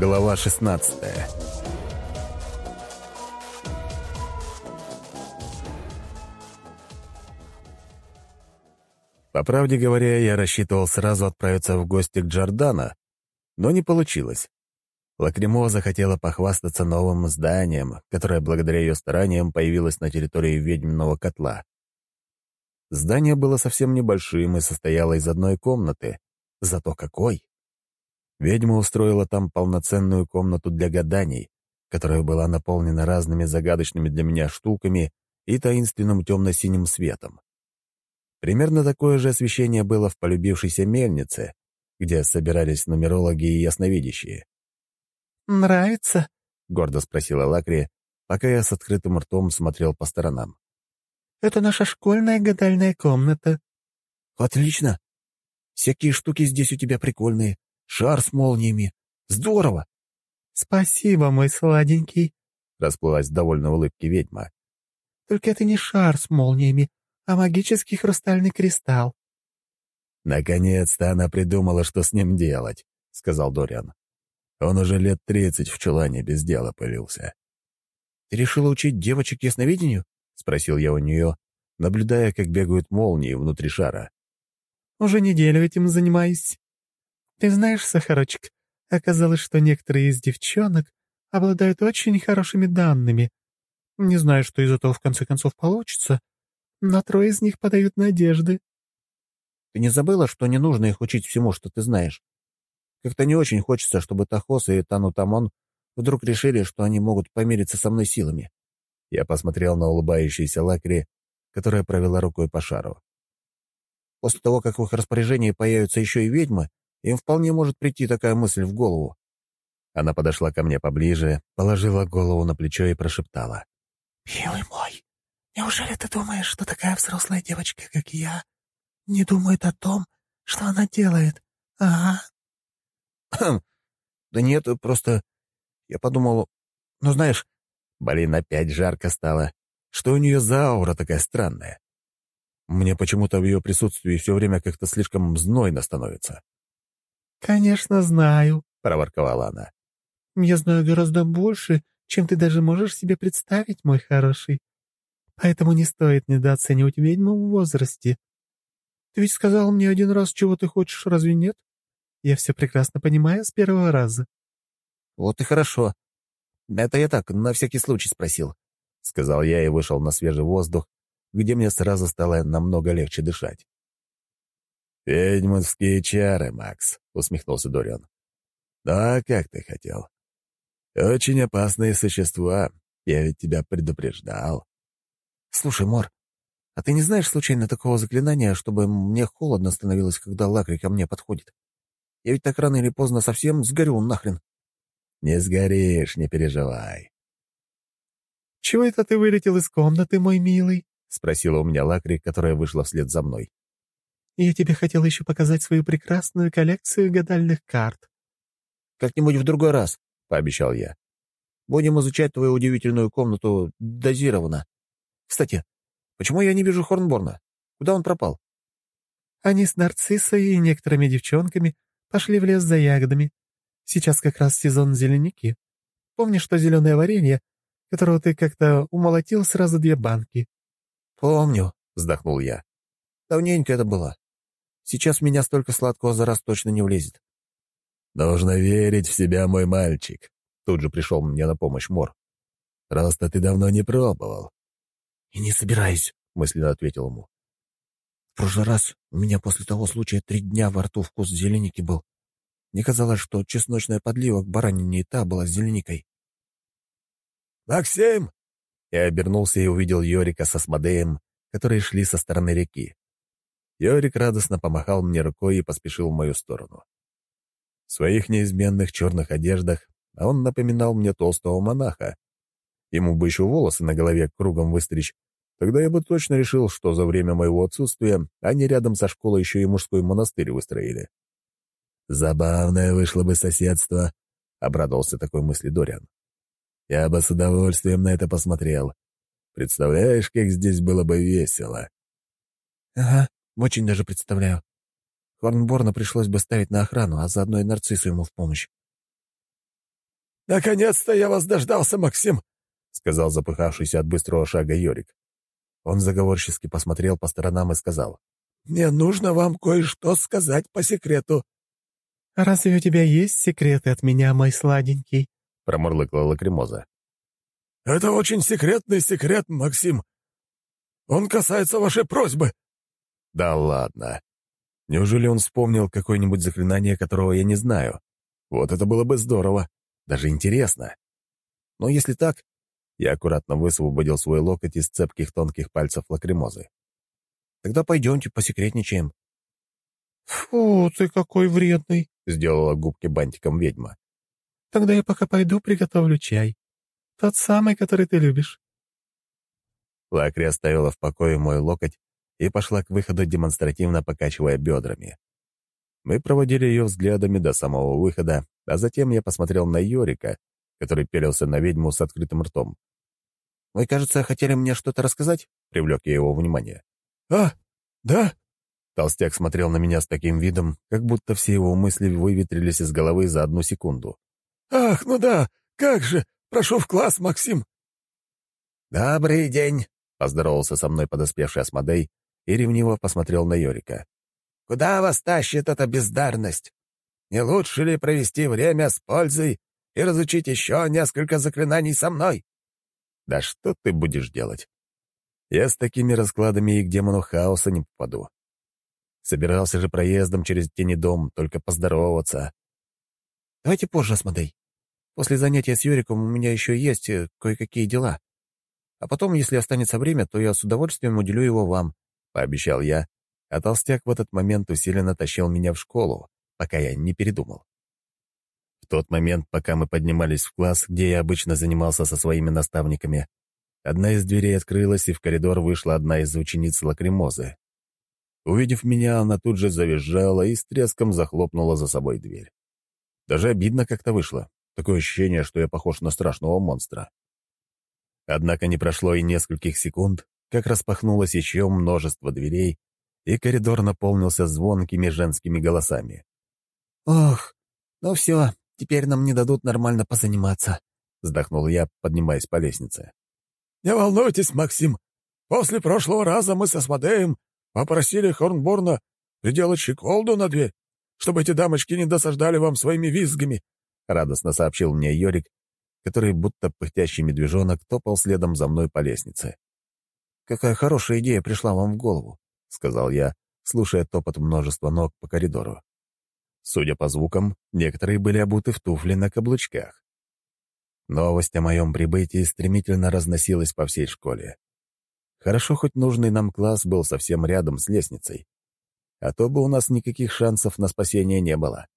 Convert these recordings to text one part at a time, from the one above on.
Глава 16 По правде говоря, я рассчитывал сразу отправиться в гости к Джордана, но не получилось. Лакримо захотела похвастаться новым зданием, которое благодаря ее стараниям появилось на территории ведьминого котла. Здание было совсем небольшим и состояло из одной комнаты, зато какой! Ведьма устроила там полноценную комнату для гаданий, которая была наполнена разными загадочными для меня штуками и таинственным темно-синим светом. Примерно такое же освещение было в полюбившейся мельнице, где собирались нумерологи и ясновидящие. «Нравится?» — гордо спросила Лакри, пока я с открытым ртом смотрел по сторонам. «Это наша школьная гадальная комната». «Отлично! Всякие штуки здесь у тебя прикольные. Шар с молниями. Здорово!» «Спасибо, мой сладенький», — расплылась довольной улыбке ведьма. «Только это не шар с молниями, а магический хрустальный кристалл». «Наконец-то она придумала, что с ним делать», — сказал Дориан. Он уже лет тридцать в чулане без дела пылился. «Ты решила учить девочек ясновидению?» — спросил я у нее, наблюдая, как бегают молнии внутри шара. «Уже неделю этим занимаюсь. Ты знаешь, Сахарочек, оказалось, что некоторые из девчонок обладают очень хорошими данными. Не знаю, что из этого в конце концов получится, но трое из них подают надежды». «Ты не забыла, что не нужно их учить всему, что ты знаешь?» Как-то не очень хочется, чтобы Тахос и Танутамон вдруг решили, что они могут помириться со мной силами. Я посмотрел на улыбающуюся Лакри, которая провела рукой по шару. После того, как в их распоряжении появятся еще и ведьмы, им вполне может прийти такая мысль в голову. Она подошла ко мне поближе, положила голову на плечо и прошептала. «Милый мой, неужели ты думаешь, что такая взрослая девочка, как я, не думает о том, что она делает, ага?» «Да нет, просто я подумал, ну знаешь, блин, опять жарко стало. Что у нее за аура такая странная? Мне почему-то в ее присутствии все время как-то слишком знойно становится». «Конечно, знаю», — проворковала она. «Я знаю гораздо больше, чем ты даже можешь себе представить, мой хороший. Поэтому не стоит недооценивать ведьму в возрасте. Ты ведь сказал мне один раз, чего ты хочешь, разве нет? Я все прекрасно понимаю с первого раза». «Вот и хорошо. Это я так, на всякий случай спросил», — сказал я и вышел на свежий воздух, где мне сразу стало намного легче дышать. «Ведьминские чары, Макс», — усмехнулся Дориан. «Да, как ты хотел. Очень опасные существа. Я ведь тебя предупреждал». «Слушай, Мор, а ты не знаешь случайно такого заклинания, чтобы мне холодно становилось, когда Лакри ко мне подходит? Я ведь так рано или поздно совсем сгорю нахрен». «Не сгоришь, не переживай». «Чего это ты вылетел из комнаты, мой милый?» — спросила у меня Лакри, которая вышла вслед за мной. «Я тебе хотел еще показать свою прекрасную коллекцию гадальных карт». «Как-нибудь в другой раз», — пообещал я. «Будем изучать твою удивительную комнату дозированно. Кстати, почему я не вижу Хорнборна? Куда он пропал?» «Они с Нарциссой и некоторыми девчонками Пошли в лес за ягодами. Сейчас как раз сезон зеленики. Помнишь что зеленое варенье, которого ты как-то умолотил сразу две банки?» «Помню», — вздохнул я. «Давненько это было. Сейчас в меня столько сладкого за раз точно не влезет». «Нужно верить в себя, мой мальчик», — тут же пришел мне на помощь Мор. «Просто ты давно не пробовал». «И не собираюсь», — мысленно ответил ему. В прошлый раз у меня после того случая три дня во рту вкус зеленики был. Мне казалось, что чесночная подлива к баранине и та была с зеленикой. «Максим!» Я обернулся и увидел Йорика со Смодеем, которые шли со стороны реки. Йорик радостно помахал мне рукой и поспешил в мою сторону. В своих неизменных черных одеждах он напоминал мне толстого монаха. Ему бы еще волосы на голове кругом выстричь, Тогда я бы точно решил, что за время моего отсутствия они рядом со школой еще и мужской монастырь выстроили. «Забавное вышло бы соседство», — обрадовался такой мысли Дориан. «Я бы с удовольствием на это посмотрел. Представляешь, как здесь было бы весело?» «Ага, очень даже представляю. Хорнборна пришлось бы ставить на охрану, а заодно и нарциссу ему в помощь». «Наконец-то я вас дождался, Максим!» — сказал запыхавшийся от быстрого шага Йорик. Он заговорчески посмотрел по сторонам и сказал. «Мне нужно вам кое-что сказать по секрету». «Разве у тебя есть секреты от меня, мой сладенький?» — промурлыкала Лакримоза. «Это очень секретный секрет, Максим. Он касается вашей просьбы». «Да ладно. Неужели он вспомнил какое-нибудь заклинание, которого я не знаю? Вот это было бы здорово. Даже интересно. Но если так, я аккуратно высвободил свой локоть из цепких тонких пальцев лакримозы. «Тогда пойдемте посекретничаем». «Фу, ты какой вредный!» — сделала губки бантиком ведьма. «Тогда я пока пойду приготовлю чай. Тот самый, который ты любишь». Лакри оставила в покое мой локоть и пошла к выходу, демонстративно покачивая бедрами. Мы проводили ее взглядами до самого выхода, а затем я посмотрел на Йорика, который пелился на ведьму с открытым ртом. «Вы, кажется, хотели мне что-то рассказать?» — привлек я его внимание. «А, да?» Толстяк смотрел на меня с таким видом, как будто все его мысли выветрились из головы за одну секунду. «Ах, ну да, как же! Прошу в класс, Максим!» «Добрый день!» — поздоровался со мной подоспевший Асмодей и ревниво посмотрел на Йорика. «Куда вас тащит эта бездарность? Не лучше ли провести время с пользой и разучить еще несколько заклинаний со мной?» «Да что ты будешь делать? Я с такими раскладами и к демону хаоса не попаду. Собирался же проездом через тенедом, только поздороваться. Давайте позже, Асмодей. После занятия с Юриком у меня еще есть э, кое-какие дела. А потом, если останется время, то я с удовольствием уделю его вам», — пообещал я, а толстяк в этот момент усиленно тащил меня в школу, пока я не передумал. В тот момент, пока мы поднимались в класс, где я обычно занимался со своими наставниками, одна из дверей открылась, и в коридор вышла одна из учениц лакримозы. Увидев меня, она тут же завизжала и с треском захлопнула за собой дверь. Даже обидно как-то вышло. Такое ощущение, что я похож на страшного монстра. Однако не прошло и нескольких секунд, как распахнулось еще множество дверей, и коридор наполнился звонкими женскими голосами. «Ох, ну все, теперь нам не дадут нормально позаниматься», — вздохнул я, поднимаясь по лестнице. «Не волнуйтесь, Максим. После прошлого раза мы со Смодеем попросили Хорнборна приделать щеколду на дверь, чтобы эти дамочки не досаждали вам своими визгами», — радостно сообщил мне Йорик, который будто пыхтящий медвежонок топал следом за мной по лестнице. «Какая хорошая идея пришла вам в голову», — сказал я, слушая топот множества ног по коридору. Судя по звукам, некоторые были обуты в туфли на каблучках. Новость о моем прибытии стремительно разносилась по всей школе. Хорошо, хоть нужный нам класс был совсем рядом с лестницей. А то бы у нас никаких шансов на спасение не было.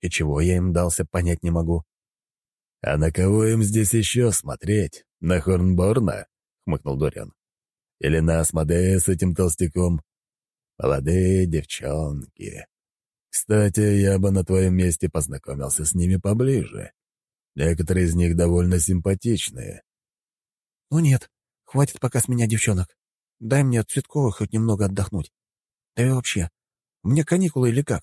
И чего я им дался, понять не могу. «А на кого им здесь еще смотреть? На Хорнборна?» — хмыкнул Дориан. «Или на Асмодея с этим толстяком? Молодые девчонки. Кстати, я бы на твоем месте познакомился с ними поближе. Некоторые из них довольно симпатичные. «Ну нет, хватит пока с меня девчонок. Дай мне от Цветковых хоть немного отдохнуть. Да и вообще, у меня каникулы или как?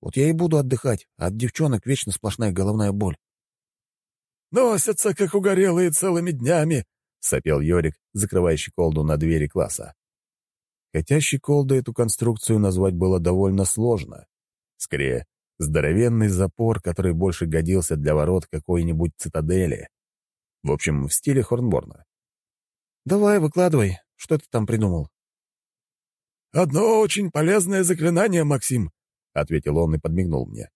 Вот я и буду отдыхать, а от девчонок вечно сплошная головная боль». «Носятся, как угорелые, целыми днями», — сопел Йорик, закрывая щеколду на двери класса. Хотя щеколдой эту конструкцию назвать было довольно сложно. Скорее, здоровенный запор, который больше годился для ворот какой-нибудь цитадели. В общем, в стиле Хорнборна. «Давай, выкладывай. Что ты там придумал?» «Одно очень полезное заклинание, Максим», — ответил он и подмигнул мне.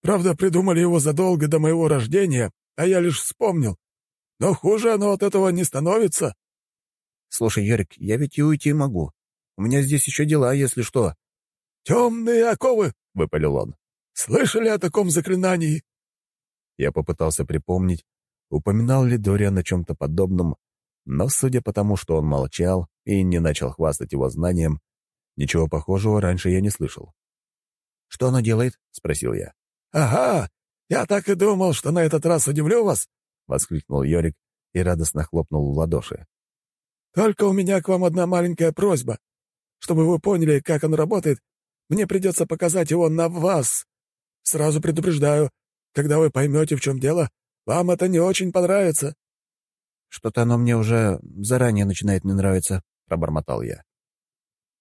«Правда, придумали его задолго до моего рождения, а я лишь вспомнил. Но хуже оно от этого не становится». «Слушай, Ярик, я ведь и уйти могу. У меня здесь еще дела, если что». «Темные оковы!» — выпалил он. «Слышали о таком заклинании?» Я попытался припомнить, упоминал ли Дориан о чем-то подобном, но, судя по тому, что он молчал и не начал хвастать его знанием, ничего похожего раньше я не слышал. «Что оно делает?» — спросил я. «Ага, я так и думал, что на этот раз удивлю вас!» — воскликнул Йорик и радостно хлопнул в ладоши. «Только у меня к вам одна маленькая просьба. Чтобы вы поняли, как он работает, мне придется показать его на вас. Сразу предупреждаю, когда вы поймете, в чем дело, Вам это не очень понравится». «Что-то оно мне уже заранее начинает не нравиться», — пробормотал я.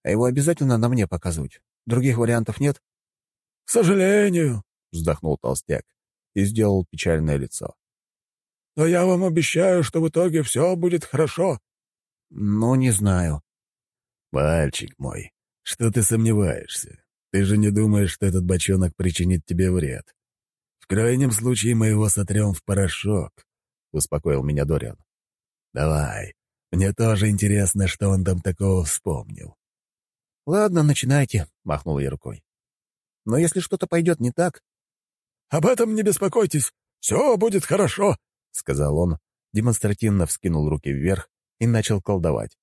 «А его обязательно на мне показывать? Других вариантов нет?» «К сожалению», — вздохнул толстяк и сделал печальное лицо. «Но я вам обещаю, что в итоге все будет хорошо». «Ну, не знаю». «Мальчик мой, что ты сомневаешься? Ты же не думаешь, что этот бочонок причинит тебе вред? В крайнем случае мы его сотрем в порошок», — успокоил меня Дориан. «Давай, мне тоже интересно, что он там такого вспомнил». «Ладно, начинайте», — махнул я рукой. «Но если что-то пойдет не так...» «Об этом не беспокойтесь, все будет хорошо», — сказал он, демонстративно вскинул руки вверх и начал колдовать.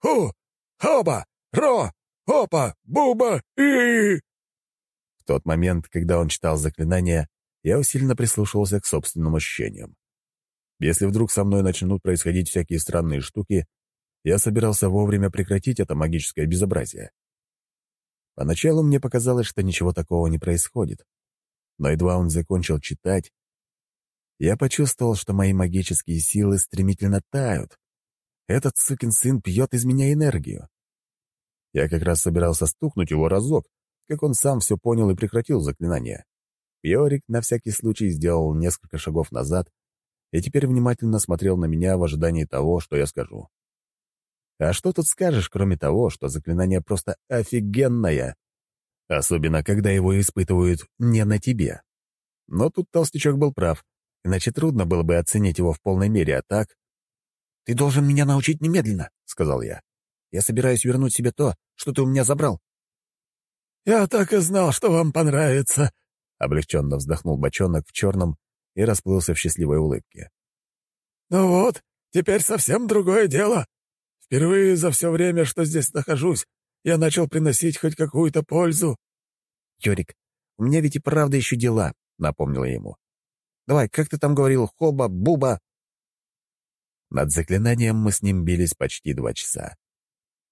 «Ху! Хоба! Ро! Опа! Буба! И...» В тот момент, когда он читал заклинание, я усиленно прислушивался к собственным ощущениям. Если вдруг со мной начнут происходить всякие странные штуки, я собирался вовремя прекратить это магическое безобразие. Поначалу мне показалось, что ничего такого не происходит. Но едва он закончил читать, я почувствовал, что мои магические силы стремительно тают. Этот сукин сын пьет из меня энергию. Я как раз собирался стукнуть его разок, как он сам все понял и прекратил заклинание. Йорик на всякий случай сделал несколько шагов назад и теперь внимательно смотрел на меня в ожидании того, что я скажу. А что тут скажешь, кроме того, что заклинание просто офигенное? Особенно, когда его испытывают не на тебе. Но тут толстячок был прав, иначе трудно было бы оценить его в полной мере, а так... «Ты должен меня научить немедленно», — сказал я. «Я собираюсь вернуть себе то, что ты у меня забрал». «Я так и знал, что вам понравится», — облегченно вздохнул бочонок в черном и расплылся в счастливой улыбке. «Ну вот, теперь совсем другое дело. Впервые за все время, что здесь нахожусь, я начал приносить хоть какую-то пользу». «Йорик, у меня ведь и правда еще дела», — напомнила ему. «Давай, как ты там говорил, хоба, буба?» Над заклинанием мы с ним бились почти два часа.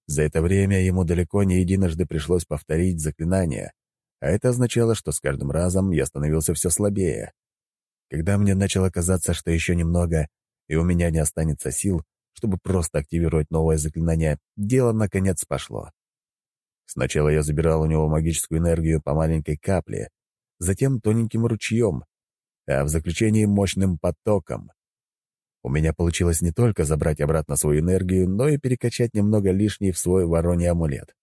За это время ему далеко не единожды пришлось повторить заклинание, а это означало, что с каждым разом я становился все слабее. Когда мне начало казаться, что еще немного, и у меня не останется сил, чтобы просто активировать новое заклинание, дело наконец пошло. Сначала я забирал у него магическую энергию по маленькой капле, затем тоненьким ручьем, а в заключении мощным потоком. У меня получилось не только забрать обратно свою энергию, но и перекачать немного лишней в свой вороний амулет.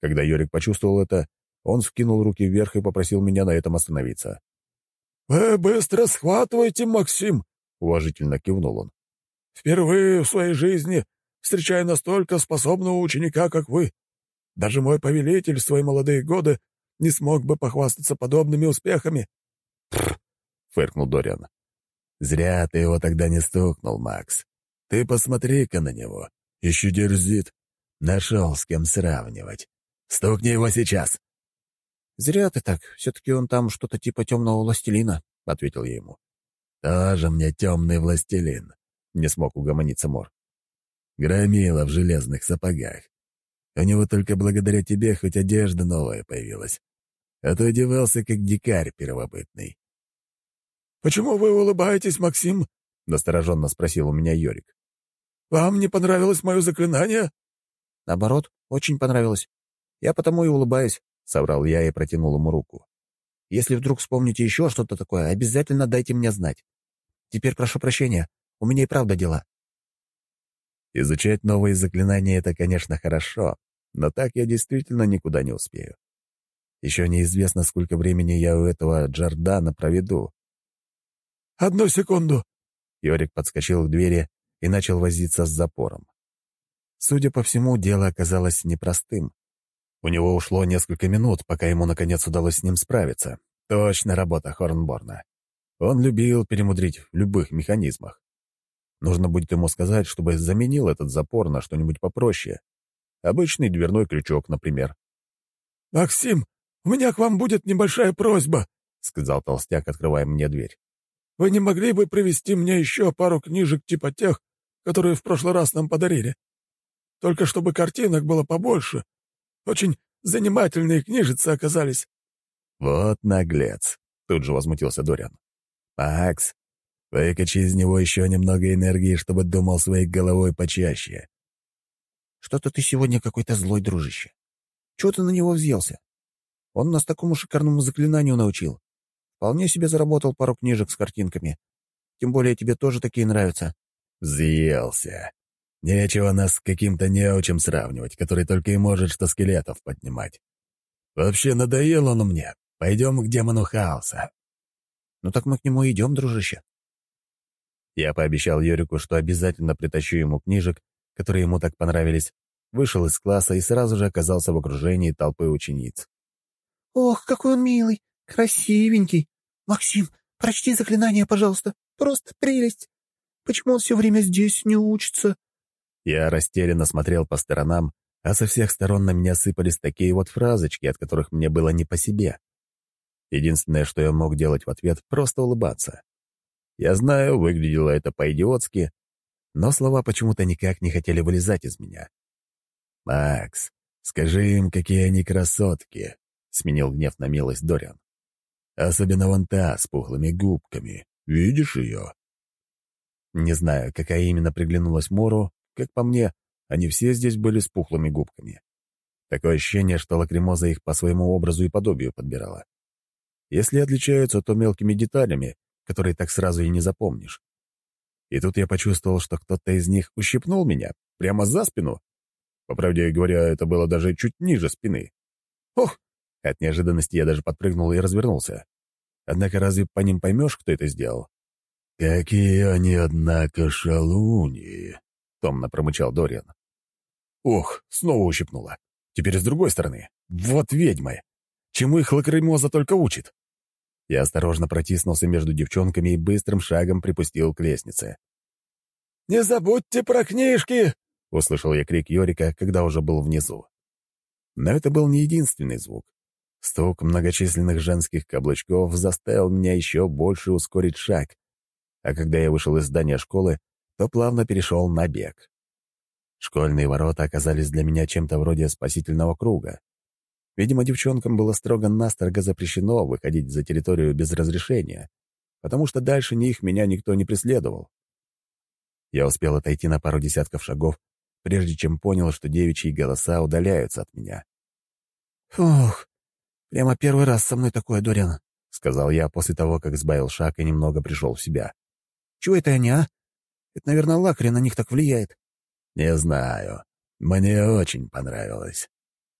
Когда Йорик почувствовал это, он вскинул руки вверх и попросил меня на этом остановиться. «Вы быстро схватываете, Максим!» — уважительно кивнул он. «Впервые в своей жизни встречаю настолько способного ученика, как вы. Даже мой повелитель в свои молодые годы не смог бы похвастаться подобными успехами». Фыркнул Дориан. «Зря ты его тогда не стукнул, Макс. Ты посмотри-ка на него. Еще дерзит. Нашел с кем сравнивать. Стукни его сейчас!» «Зря ты так. Все-таки он там что-то типа темного властелина», — ответил я ему. «Тоже мне темный властелин», — не смог угомониться Мор. «Громила в железных сапогах. У него только благодаря тебе хоть одежда новая появилась. А то одевался как дикарь первобытный». «Почему вы улыбаетесь, Максим?» — настороженно спросил у меня Йорик. «Вам не понравилось мое заклинание?» «Наоборот, очень понравилось. Я потому и улыбаюсь. — соврал я и протянул ему руку. «Если вдруг вспомните еще что-то такое, обязательно дайте мне знать. Теперь прошу прощения, у меня и правда дела». Изучать новые заклинания — это, конечно, хорошо, но так я действительно никуда не успею. Еще неизвестно, сколько времени я у этого Джордана проведу. «Одну секунду!» Йорик подскочил к двери и начал возиться с запором. Судя по всему, дело оказалось непростым. У него ушло несколько минут, пока ему наконец удалось с ним справиться. Точно работа Хорнборна. Он любил перемудрить в любых механизмах. Нужно будет ему сказать, чтобы заменил этот запор на что-нибудь попроще. Обычный дверной крючок, например. «Максим, у меня к вам будет небольшая просьба», — сказал толстяк, открывая мне дверь. «Вы не могли бы привезти мне еще пару книжек типа тех, которые в прошлый раз нам подарили? Только чтобы картинок было побольше, очень занимательные книжицы оказались». «Вот наглец», — тут же возмутился Дориан. «Макс, Выкачи из него еще немного энергии, чтобы думал своей головой почаще. Что-то ты сегодня какой-то злой, дружище. Чего ты на него взъелся? Он нас такому шикарному заклинанию научил. Вполне себе заработал пару книжек с картинками. Тем более тебе тоже такие нравятся. Взъелся. Нечего нас с каким-то неучем сравнивать, который только и может что скелетов поднимать. Вообще надоел он мне. Пойдем к демону хаоса. Ну так мы к нему идем, дружище. Я пообещал Йорику, что обязательно притащу ему книжек, которые ему так понравились, вышел из класса и сразу же оказался в окружении толпы учениц. «Ох, какой он милый, красивенький! Максим, прочти заклинание, пожалуйста, просто прелесть! Почему он все время здесь не учится?» Я растерянно смотрел по сторонам, а со всех сторон на меня сыпались такие вот фразочки, от которых мне было не по себе. Единственное, что я мог делать в ответ, просто улыбаться. Я знаю, выглядело это по-идиотски, но слова почему-то никак не хотели вылезать из меня. «Макс, скажи им, какие они красотки», — сменил гнев на милость Дориан. «Особенно вон та с пухлыми губками. Видишь ее?» Не знаю, какая именно приглянулась Мору, как по мне, они все здесь были с пухлыми губками. Такое ощущение, что лакримоза их по своему образу и подобию подбирала. Если отличаются, то мелкими деталями, которые так сразу и не запомнишь. И тут я почувствовал, что кто-то из них ущипнул меня прямо за спину, по правде говоря, это было даже чуть ниже спины. Ох! От неожиданности я даже подпрыгнул и развернулся. Однако разве по ним поймешь, кто это сделал? «Какие они, однако, шалуни!» — томно промычал Дориан. Ох, снова ущипнула. Теперь с другой стороны. Вот ведьмы! Чему их лакримоза только учит? Я осторожно протиснулся между девчонками и быстрым шагом припустил к лестнице. «Не забудьте про книжки!» — услышал я крик Йорика, когда уже был внизу. Но это был не единственный звук. Стук многочисленных женских каблучков заставил меня еще больше ускорить шаг, а когда я вышел из здания школы, то плавно перешел на бег. Школьные ворота оказались для меня чем-то вроде спасительного круга. Видимо, девчонкам было строго-настрого запрещено выходить за территорию без разрешения, потому что дальше них меня никто не преследовал. Я успел отойти на пару десятков шагов, прежде чем понял, что девичьи голоса удаляются от меня. «Фух, прямо первый раз со мной такое, Дориан», — сказал я после того, как сбавил шаг и немного пришел в себя. «Чего это они, а? Это, наверное, лакри на них так влияет». «Не знаю. Мне очень понравилось.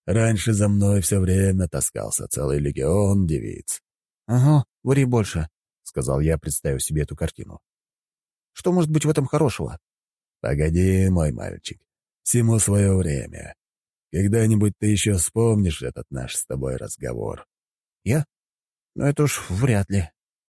Раньше за мной все время таскался целый легион девиц». «Ага, ври больше», — сказал я, представив себе эту картину. «Что может быть в этом хорошего?» «Погоди, мой мальчик. Всему свое время. Когда-нибудь ты еще вспомнишь этот наш с тобой разговор. Я? Ну это уж вряд ли.